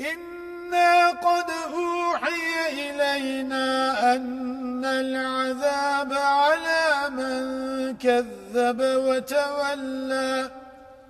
إنا قد أوحي إلينا أن العذاب على من كذب وتولى